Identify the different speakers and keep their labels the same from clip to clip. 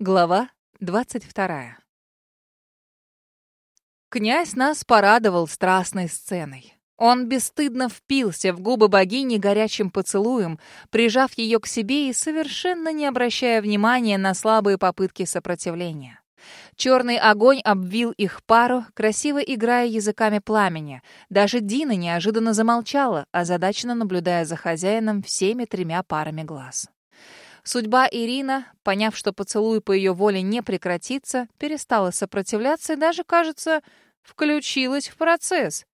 Speaker 1: Глава 22. Князь нас порадовал страстной сценой. Он бесстыдно впился в губы богини горячим поцелуем, прижав ее к себе и совершенно не обращая внимания на слабые попытки сопротивления. Черный огонь обвил их пару, красиво играя языками пламени. Даже Дина неожиданно замолчала, озадаченно наблюдая за хозяином всеми тремя парами глаз. Судьба Ирина, поняв, что поцелуй по ее воле не прекратится, перестала сопротивляться и даже, кажется, включилась в процесс.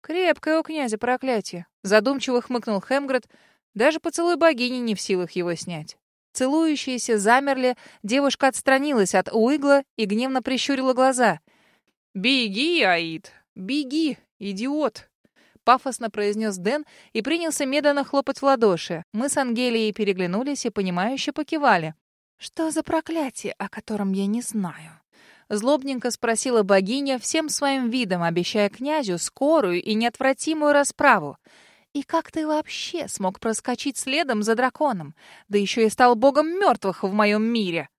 Speaker 1: Крепкое у князя проклятие. Задумчиво хмыкнул Хемгред. Даже поцелуй богини не в силах его снять. Целующиеся замерли, девушка отстранилась от Уигла и гневно прищурила глаза. «Беги, Аид, беги, идиот!» Пафосно произнес Дэн и принялся медленно хлопать в ладоши. Мы с Ангелией переглянулись и понимающе покивали. «Что за проклятие, о котором я не знаю?» Злобненько спросила богиня, всем своим видом обещая князю скорую и неотвратимую расправу. «И как ты вообще смог проскочить следом за драконом? Да еще и стал богом мертвых в моем мире!»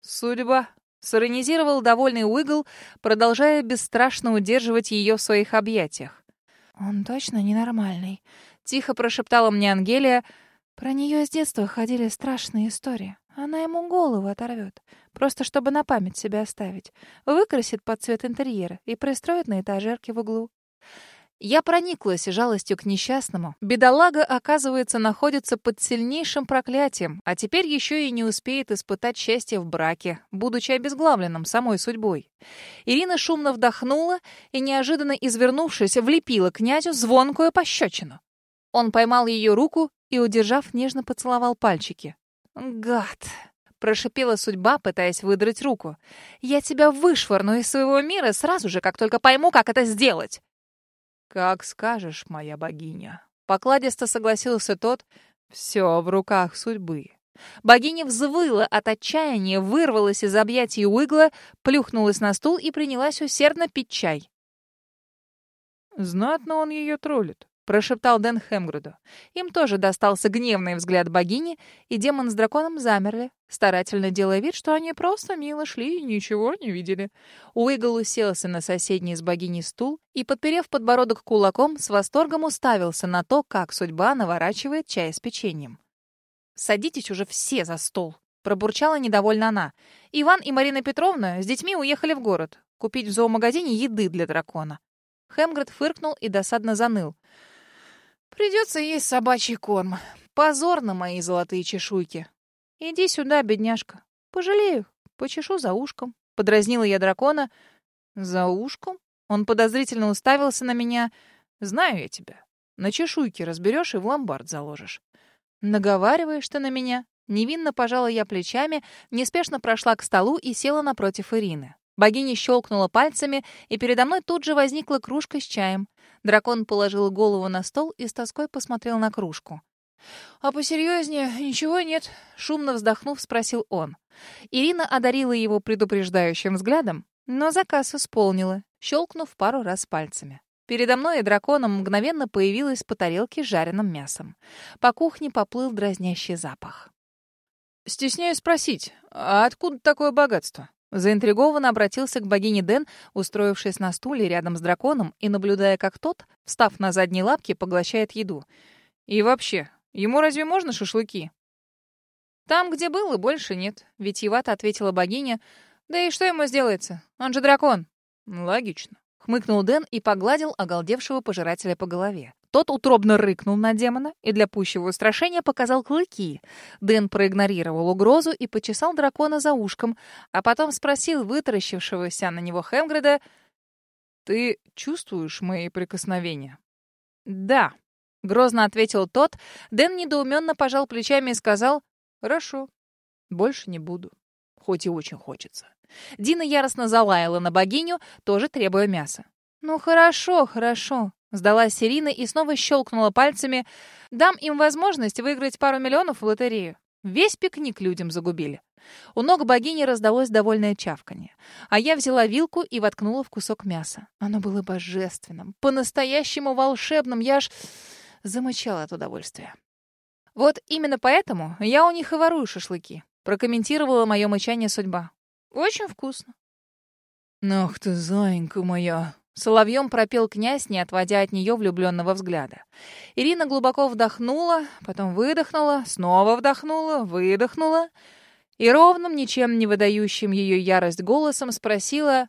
Speaker 1: «Судьба», — сиронизировал довольный Уигл, продолжая бесстрашно удерживать ее в своих объятиях. «Он точно ненормальный», — тихо прошептала мне Ангелия. «Про нее с детства ходили страшные истории. Она ему голову оторвет, просто чтобы на память себя оставить. Выкрасит под цвет интерьера и пристроит на этажерке в углу. Я прониклась жалостью к несчастному. Бедолага, оказывается, находится под сильнейшим проклятием, а теперь еще и не успеет испытать счастье в браке, будучи обезглавленным самой судьбой. Ирина шумно вдохнула и, неожиданно извернувшись, влепила князю звонкую пощечину. Он поймал ее руку и, удержав, нежно поцеловал пальчики. «Гад!» — прошипела судьба, пытаясь выдрать руку. «Я тебя вышвырну из своего мира сразу же, как только пойму, как это сделать!»
Speaker 2: «Как скажешь, моя богиня», — покладисто согласился тот, — «все в руках судьбы».
Speaker 1: Богиня взвыла от отчаяния, вырвалась из объятий Уигла, плюхнулась на стул и принялась усердно пить чай.
Speaker 2: «Знатно он ее троллит»,
Speaker 1: прошептал Дэн Хемгруду. Им тоже достался гневный взгляд богини, и демон с драконом замерли, старательно делая вид, что они просто мило шли и ничего не видели. Уигл уселся на соседний с богиней стул и, подперев подбородок кулаком, с восторгом уставился на то, как судьба наворачивает чай с печеньем. «Садитесь уже все за стол», — пробурчала недовольно она. «Иван и Марина Петровна с детьми уехали в город купить в зоомагазине еды для дракона». Хемгред фыркнул и досадно заныл. Придется есть собачий корм. Позор на мои золотые чешуйки. Иди сюда, бедняжка. Пожалею. Почешу за ушком. Подразнила я дракона. За ушком? Он подозрительно уставился на меня. Знаю я тебя. На чешуйки разберешь и в ломбард заложишь. Наговариваешь ты на меня? Невинно пожала я плечами, неспешно прошла к столу и села напротив Ирины. Богиня щелкнула пальцами, и передо мной тут же возникла кружка с чаем. Дракон положил голову на стол и с тоской посмотрел на кружку. «А посерьезнее ничего нет?» — шумно вздохнув, спросил он. Ирина одарила его предупреждающим взглядом, но заказ исполнила, щелкнув пару раз пальцами. Передо мной и драконом мгновенно появилась по тарелке с жареным мясом. По кухне поплыл дразнящий запах.
Speaker 2: «Стесняюсь спросить, а откуда такое богатство?»
Speaker 1: Заинтригованно обратился к богине Дэн, устроившись на стуле рядом с драконом и наблюдая, как тот, встав на задние лапки, поглощает еду. «И вообще, ему разве можно шашлыки?» «Там, где был, и больше нет», — витьевато ответила богиня. «Да и что ему сделается? Он же дракон».
Speaker 2: «Логично», —
Speaker 1: хмыкнул Дэн и погладил оголдевшего пожирателя по голове. Тот утробно рыкнул на демона и для пущего устрашения показал клыки. Дэн проигнорировал угрозу и почесал дракона за ушком, а потом спросил вытаращившегося на него Хемгреда,
Speaker 2: «Ты чувствуешь мои прикосновения?»
Speaker 1: «Да», — грозно ответил тот. Дэн недоуменно пожал плечами и сказал, «Хорошо, больше не буду, хоть и очень хочется». Дина яростно залаяла на богиню, тоже требуя мяса. «Ну хорошо, хорошо», Сдалась Ирина и снова щелкнула пальцами. «Дам им возможность выиграть пару миллионов в лотерею. Весь пикник людям загубили». У ног богини раздалось довольное чавканье. А я взяла вилку и воткнула в кусок мяса. Оно было божественным, по-настоящему волшебным. Я аж замычала от удовольствия. Вот именно поэтому я у них и ворую шашлыки. Прокомментировала мое мычание судьба. «Очень вкусно».
Speaker 2: «Ах ты, зайенька моя!»
Speaker 1: Соловьем пропел князь, не отводя от нее влюбленного взгляда. Ирина глубоко вдохнула, потом выдохнула, снова вдохнула, выдохнула и ровным, ничем не выдающим ее ярость голосом спросила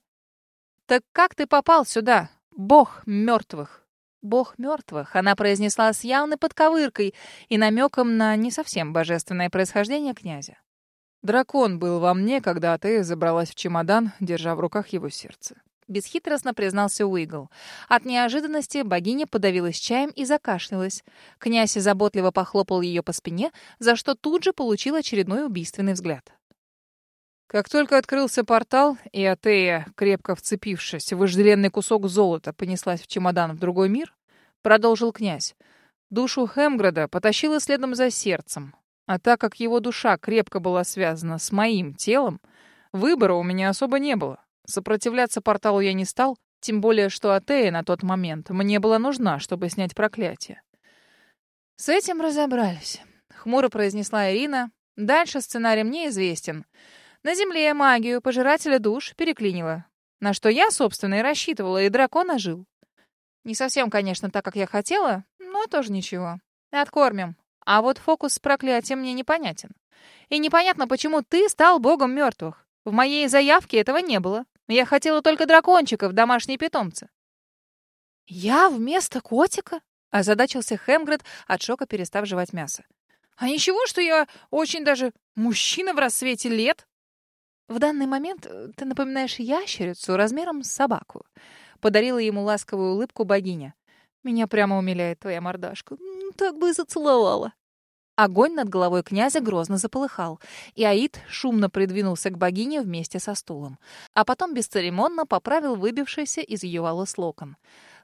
Speaker 1: «Так как ты попал сюда, бог мертвых?» «Бог мертвых», она произнесла с явной подковыркой и намеком на не совсем божественное происхождение князя.
Speaker 2: «Дракон был во мне, когда ты забралась в чемодан, держа в руках его сердце.
Speaker 1: Бесхитростно признался Уигл. От неожиданности богиня подавилась чаем и закашлялась. Князь заботливо похлопал ее по спине, за что тут же получил очередной убийственный взгляд.
Speaker 2: Как только открылся портал, и Атея, крепко вцепившись в вожделенный кусок золота, понеслась в чемодан в другой мир, продолжил князь, душу Хемграда потащила следом за сердцем. А так как его душа крепко была связана с моим телом, выбора у меня особо не было. Сопротивляться порталу я не стал, тем более, что Атея на тот момент мне была нужна, чтобы снять проклятие.
Speaker 1: «С этим разобрались», — хмуро произнесла Ирина. «Дальше сценарий мне известен. На Земле магию пожирателя душ переклинило. На что я, собственно, и рассчитывала, и дракон ожил. Не совсем, конечно, так, как я хотела, но тоже ничего. Откормим. А вот фокус с проклятием мне непонятен. И непонятно, почему ты стал богом мертвых. В моей заявке этого не было. Я хотела только дракончиков, домашние питомцы». «Я вместо котика?» — озадачился Хемгред, от шока перестав жевать мясо. «А ничего, что я очень даже мужчина в рассвете лет?» «В данный момент э, ты напоминаешь ящерицу размером с собаку», — подарила ему ласковую улыбку богиня. «Меня прямо умиляет твоя мордашка. Так бы и зацеловала». Огонь над головой князя грозно заполыхал, и Аид шумно придвинулся к богине вместе со стулом, а потом бесцеремонно поправил выбившийся из ее волос локон.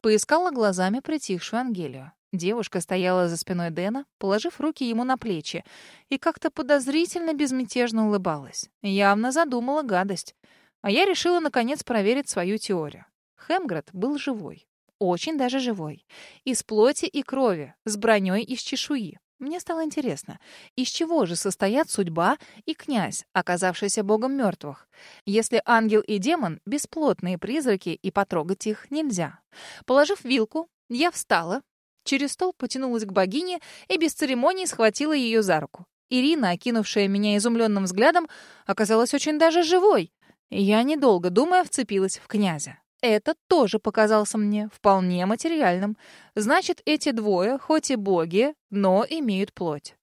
Speaker 1: Поискала глазами притихшую Ангелию. Девушка стояла за спиной Дэна, положив руки ему на плечи, и как-то подозрительно безмятежно улыбалась. Явно задумала гадость. А я решила, наконец, проверить свою теорию. Хемгред был живой. Очень даже живой. Из плоти и крови, с броней из чешуи. Мне стало интересно, из чего же состоят судьба и князь, оказавшийся богом мертвых? Если ангел и демон — бесплотные призраки, и потрогать их нельзя. Положив вилку, я встала, через стол потянулась к богине и без церемоний схватила ее за руку. Ирина, окинувшая меня изумленным взглядом, оказалась очень даже живой. Я, недолго думая, вцепилась в князя. Это тоже показался мне вполне материальным. Значит, эти двое, хоть и боги, но имеют плоть.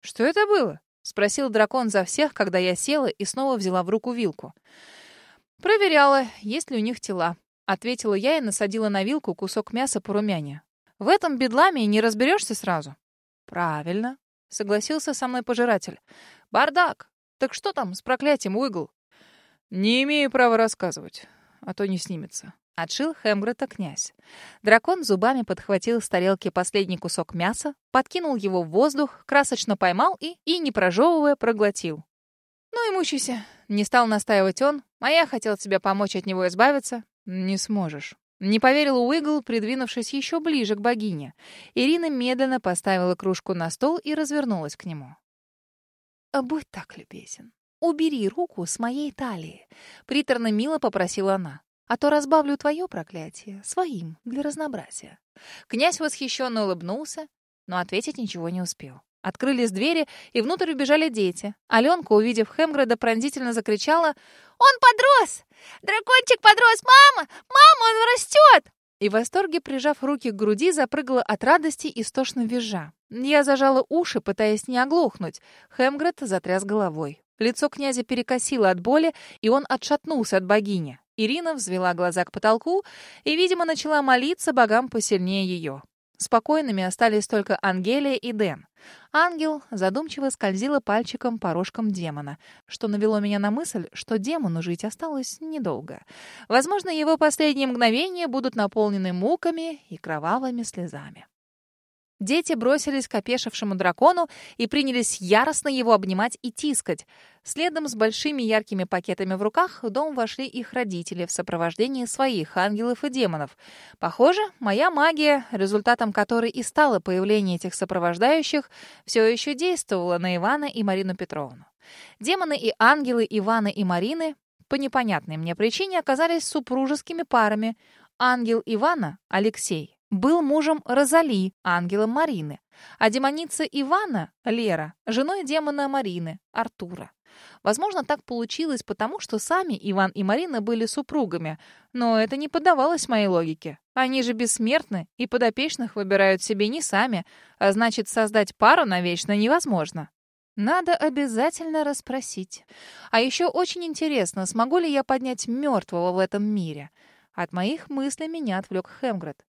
Speaker 1: «Что это было?» — спросил дракон за всех, когда я села и снова взяла в руку вилку. «Проверяла, есть ли у них тела», — ответила я и насадила на вилку кусок мяса по румяне. «В этом бедламе не разберешься сразу». «Правильно», — согласился со мной пожиратель. «Бардак! Так что там с проклятием, Уигл?»
Speaker 2: «Не имею права рассказывать а то не снимется.
Speaker 1: Отшил Хемгрета князь. Дракон зубами подхватил с тарелки последний кусок мяса, подкинул его в воздух, красочно поймал и, и не прожевывая, проглотил. «Ну и мучайся», — не стал настаивать он, а я хотел тебе помочь от него избавиться. «Не сможешь». Не поверил Уигл, придвинувшись еще ближе к богине. Ирина медленно поставила кружку на стол и развернулась к нему. «А «Будь так любезен. «Убери руку с моей талии», — приторно мило попросила она. «А то разбавлю твое проклятие своим для разнообразия». Князь восхищенно улыбнулся, но ответить ничего не успел. Открылись двери, и внутрь убежали дети. Аленка, увидев Хемграда, пронзительно закричала «Он подрос! Дракончик подрос! Мама! Мама, он растет!» И в восторге, прижав руки к груди, запрыгала от радости истошно визжа. Я зажала уши, пытаясь не оглохнуть. Хемград затряс головой. Лицо князя перекосило от боли, и он отшатнулся от богини. Ирина взвела глаза к потолку и, видимо, начала молиться богам посильнее ее. Спокойными остались только Ангелия и Дэн. Ангел задумчиво скользила пальчиком по рожкам демона, что навело меня на мысль, что демону жить осталось недолго. Возможно, его последние мгновения будут наполнены муками и кровавыми слезами. Дети бросились к опешившему дракону и принялись яростно его обнимать и тискать. Следом с большими яркими пакетами в руках в дом вошли их родители в сопровождении своих ангелов и демонов. Похоже, моя магия, результатом которой и стало появление этих сопровождающих, все еще действовала на Ивана и Марину Петровну. Демоны и ангелы Ивана и Марины по непонятной мне причине оказались супружескими парами. Ангел Ивана, Алексей, был мужем Розали, ангелом Марины, а демоница Ивана, Лера, женой демона Марины, Артура. Возможно, так получилось потому, что сами Иван и Марина были супругами, но это не поддавалось моей логике. Они же бессмертны и подопечных выбирают себе не сами, а значит, создать пару навечно невозможно. Надо обязательно расспросить. А еще очень интересно, смогу ли я поднять мертвого в этом мире. От моих мыслей меня отвлек Хемгред.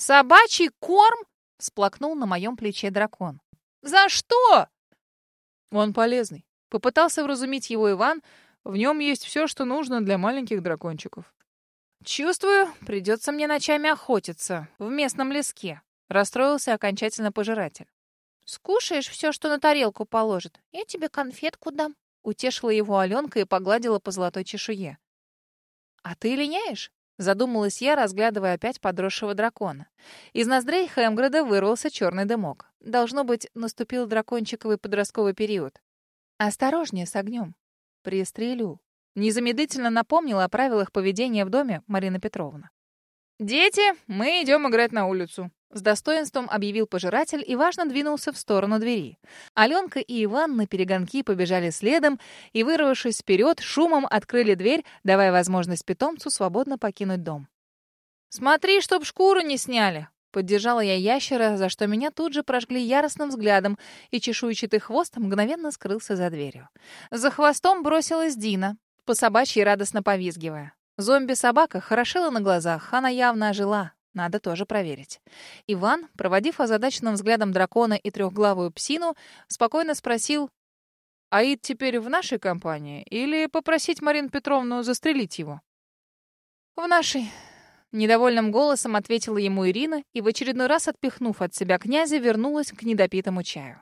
Speaker 1: «Собачий корм?» — всплакнул на моем плече дракон. «За что?»
Speaker 2: «Он полезный». Попытался вразумить его Иван. В нем есть все, что нужно для маленьких дракончиков.
Speaker 1: «Чувствую, придется мне ночами охотиться в местном леске», — расстроился окончательно пожиратель. «Скушаешь все, что на тарелку положит, я тебе конфетку дам», — утешила его Аленка и погладила по золотой чешуе. «А ты линяешь?» Задумалась я, разглядывая опять подросшего дракона. Из ноздрей Хемграда вырвался черный дымок. Должно быть, наступил дракончиковый подростковый период. «Осторожнее с огнем. Пристрелю». Незамедлительно напомнила о правилах поведения в доме Марина Петровна.
Speaker 2: «Дети, мы идем играть на улицу»,
Speaker 1: с достоинством объявил пожиратель и важно двинулся в сторону двери. Аленка и Иван на перегонки побежали следом и, вырвавшись вперед, шумом открыли дверь, давая возможность питомцу свободно покинуть дом.
Speaker 2: «Смотри, чтоб шкуру не сняли!»
Speaker 1: Поддержала я ящера, за что меня тут же прожгли яростным взглядом, и чешуйчатый хвост мгновенно скрылся за дверью. За хвостом бросилась Дина, по собачьей радостно повизгивая. Зомби-собака хорошела на глазах, она явно ожила, надо тоже проверить. Иван, проводив озадаченным взглядом дракона и трехглавую псину, спокойно спросил,
Speaker 2: «Аид теперь в нашей компании или попросить Марину Петровну застрелить его?»
Speaker 1: «В нашей», — недовольным голосом ответила ему Ирина и, в очередной раз отпихнув от себя князя, вернулась к недопитому чаю.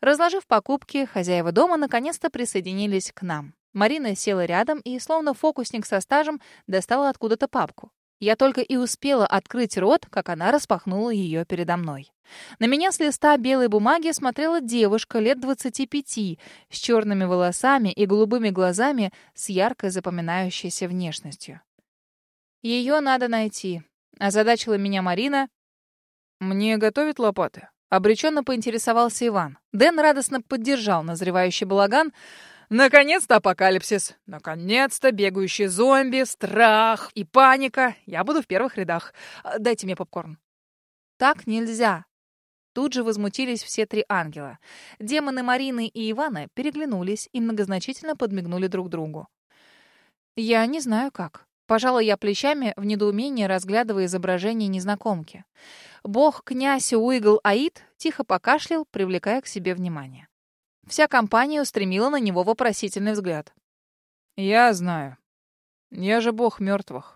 Speaker 1: Разложив покупки, хозяева дома наконец-то присоединились к нам. Марина села рядом и, словно фокусник со стажем, достала откуда-то папку. Я только и успела открыть рот, как она распахнула ее передо мной. На меня с листа белой бумаги смотрела девушка лет 25 с черными волосами и голубыми глазами с яркой запоминающейся внешностью. «Ее надо найти», — озадачила меня Марина.
Speaker 2: «Мне готовят лопаты?»
Speaker 1: — обреченно поинтересовался Иван. Дэн радостно поддержал назревающий балаган —
Speaker 2: Наконец-то апокалипсис. Наконец-то бегающие зомби, страх и паника. Я буду в первых рядах. Дайте мне попкорн.
Speaker 1: Так нельзя. Тут же возмутились все три ангела. Демоны Марины и Ивана переглянулись и многозначительно подмигнули друг другу. Я не знаю как. Пожала я плечами в недоумении, разглядывая изображение незнакомки. Бог-князь Уигл Аид тихо покашлял, привлекая к себе внимание. Вся компания устремила на него вопросительный взгляд.
Speaker 2: «Я знаю. Я же бог мертвых.